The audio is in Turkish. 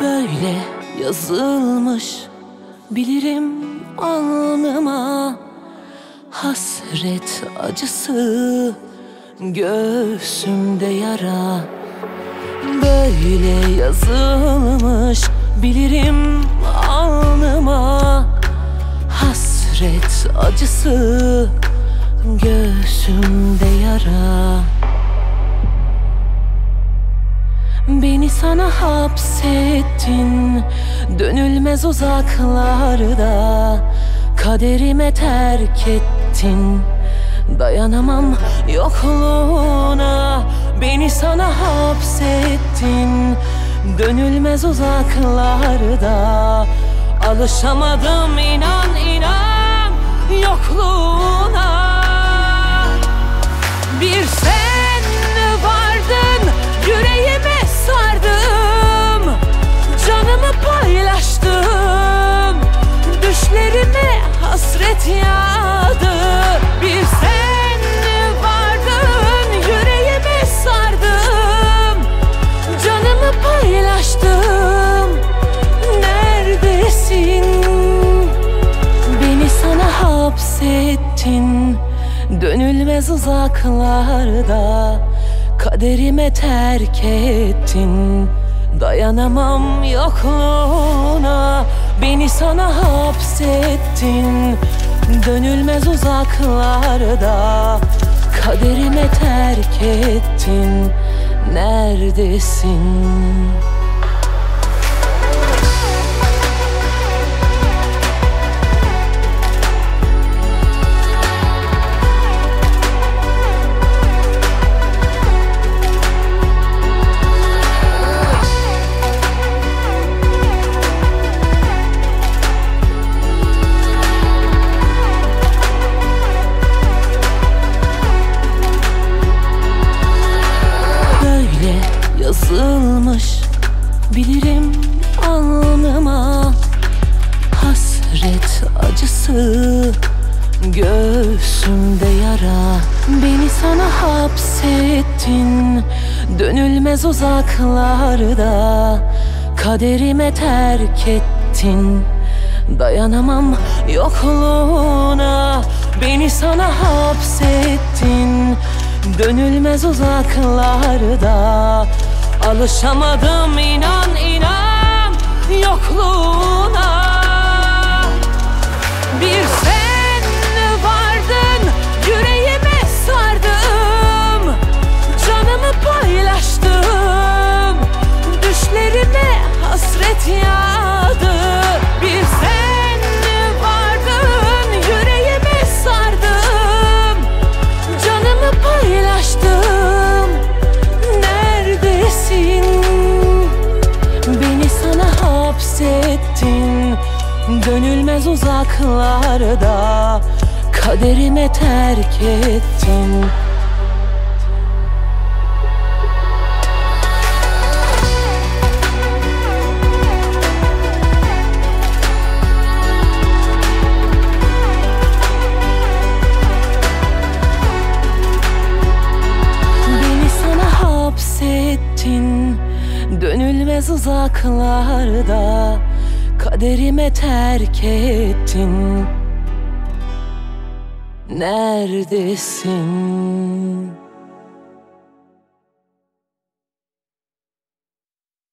Böyle yazılmış. Bilirim alnıma Hasret acısı göğsümde yara. Böyle yazılmış bilirim alnıma Hasret acısı göğsümde yara. Beni sana hapsettin. Dönülmez uzaklarda Kaderime terk ettin. Dayanamam yokluğuna Beni sana hapsettin. Dönülmez uzaklarda Alışamadım inan inan yokluğuna paylaştım Düşlerime hasret yağdı. Bir sen vardın? Yüreğime sardım. Canımı paylaştım. Neredesin? Beni sana hapsettin. Dönülmez uzaklarda. Kaderime terk ettin Dayanamam yokluğuna. Beni sana hapsettin. Dönülmez uzaklarda. Kaderime terk ettin. Neredesin? Yazılmış. Bilirim alnıma Hasret acısı göğsümde yara. Beni sana hapsettin dönülmez uzaklarda. Kaderime terk ettin Dayanamam yokluğuna. Beni sana hapsettin Dönülmez uzaklarda Alışamadım inan inan yokluğuna hapsettin Dönülmez uzaklarda Kaderime terk ettin. Hapsettin. Dönülmez uzaklarda Kaderime terk ettin Neredesin?